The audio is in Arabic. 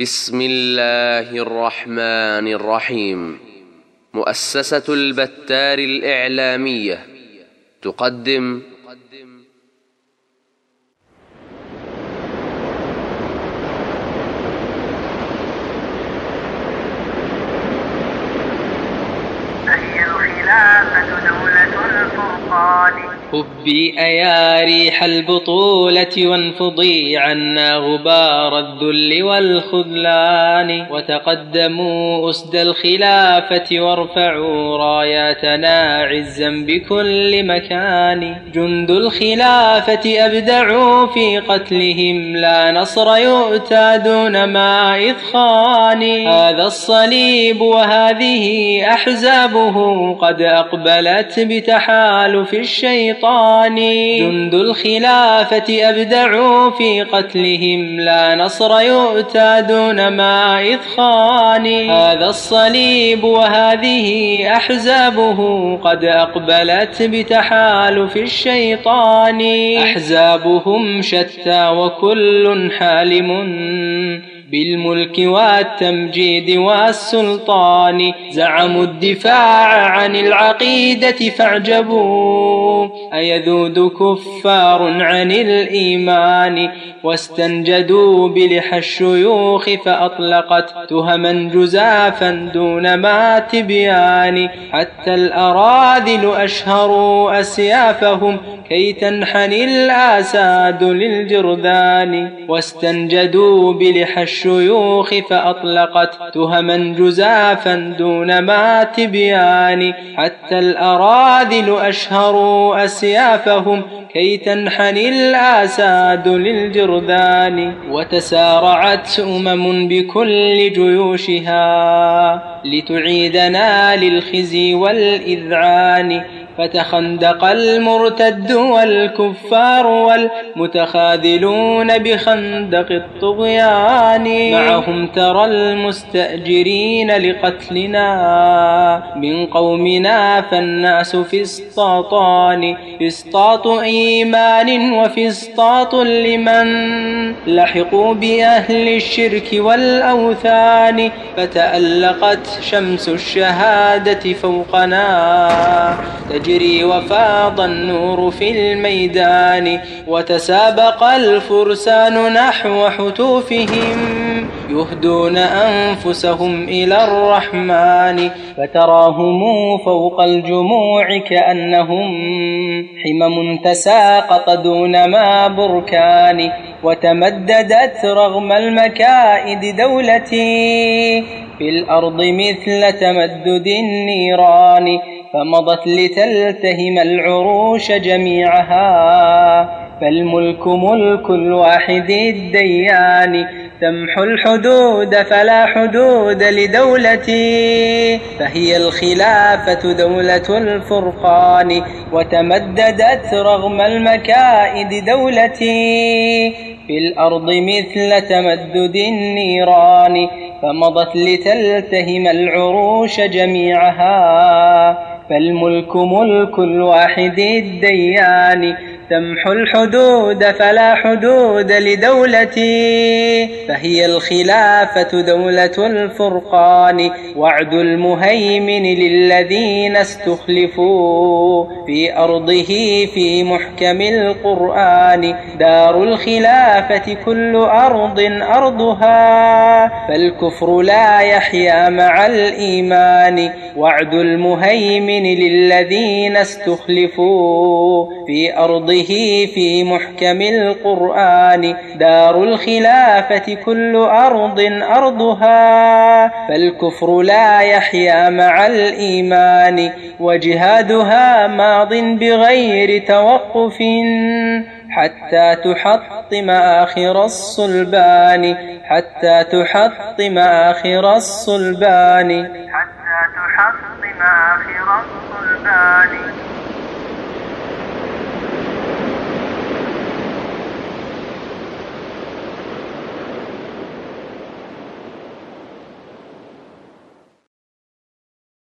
بسم الله الرحمن الرحيم. مؤسسة البتار الإعلامية. تقدم. فهي الخلافة دولة الفرقان. هبي أيا ريح البطولة وانفضي عنا غبار الذل والخذلان. وتقدموا أسد الخلافة وارفعوا راياتنا عزا بكل مكان. جند الخلافة أبدعوا في قتلهم لا نصر يؤتى دون ما إثخان هذا الصليب وهذه أحزابه قد أقبلت بتحالف الشيطان. جند الخلافة أبدعوا في قتلهم لا نصر يؤتى دون ما إثخان. هذا الصليب وهذه أحزابه قد أقبلت بتحالف الشيطان. أحزابهم شتى وكل حالم. بالملك والتمجيد والسلطان زعموا الدفاع عن العقيدة فاعجبوا. أيذود كفار عن الإيمان؟ واستنجدوا بلحى الشيوخ فأطلقت تهما جزافا دون ما تبيان. حتى الأراذل أشهروا أسيافهم كي تنحني الآساد للجرذان. واستنجدوا بلحى الشيوخ فأطلقت تهما جزافا دون ما تبيان حتى الأراذل أشهروا أسيافهم كي تنحني الآساد للجرذان وتسارعت أمم بكل جيوشها لتعيدنا للخزي والإذعان فتخندق المرتد والكفار والمتخاذلون بخندق الطغيان. معهم ترى المستأجرين لقتلنا. من قومنا فالناس فسطاطان فسطاط إيمان وفسطاط لمن؟ لحقوا بأهل الشرك والأوثان. فتألقت شمس الشهادة فوقنا. تجري وفاض النور في الميدان وتسابق الفرسان نحو حتوفهم يهدون أنفسهم إلى الرحمن فتراهم فوق الجموع كأنهم حمم تساقط دون ما بركان وتمددت رغم المكائد دولتي في الأرض مثل تمدد النيران فمضت لتلتهم العروش جميعها فالملك ملك الواحد الديان تمحو الحدود فلا حدود لدولتي فهي الخلافة دولة الفرقان وتمددت رغم المكائد دولتي في الأرض مثل تمدد النيران فمضت لتلتهم العروش جميعها فالملك ملك الواحد الديان. تمحو الحدود فلا حدود لدولتي فهي الخلافة دولة الفرقان وعد المهيمن للذين استخلفوا في أرضه في محكم القرآن. دار الخلافة كل أرض أرضها فالكفر لا يحيا مع الإيمان. وعد المهيمن للذين استخلفوا في حفظه في محكم القرآن. دار الخلافة كل أرض أرضها فالكفر لا يحيا مع الإيمان وجهادها ماض بغير توقف حتى تحطم آخر الصلبان حتى تحطم آخر الصلبان. حتى تحطم آخر الصلبان.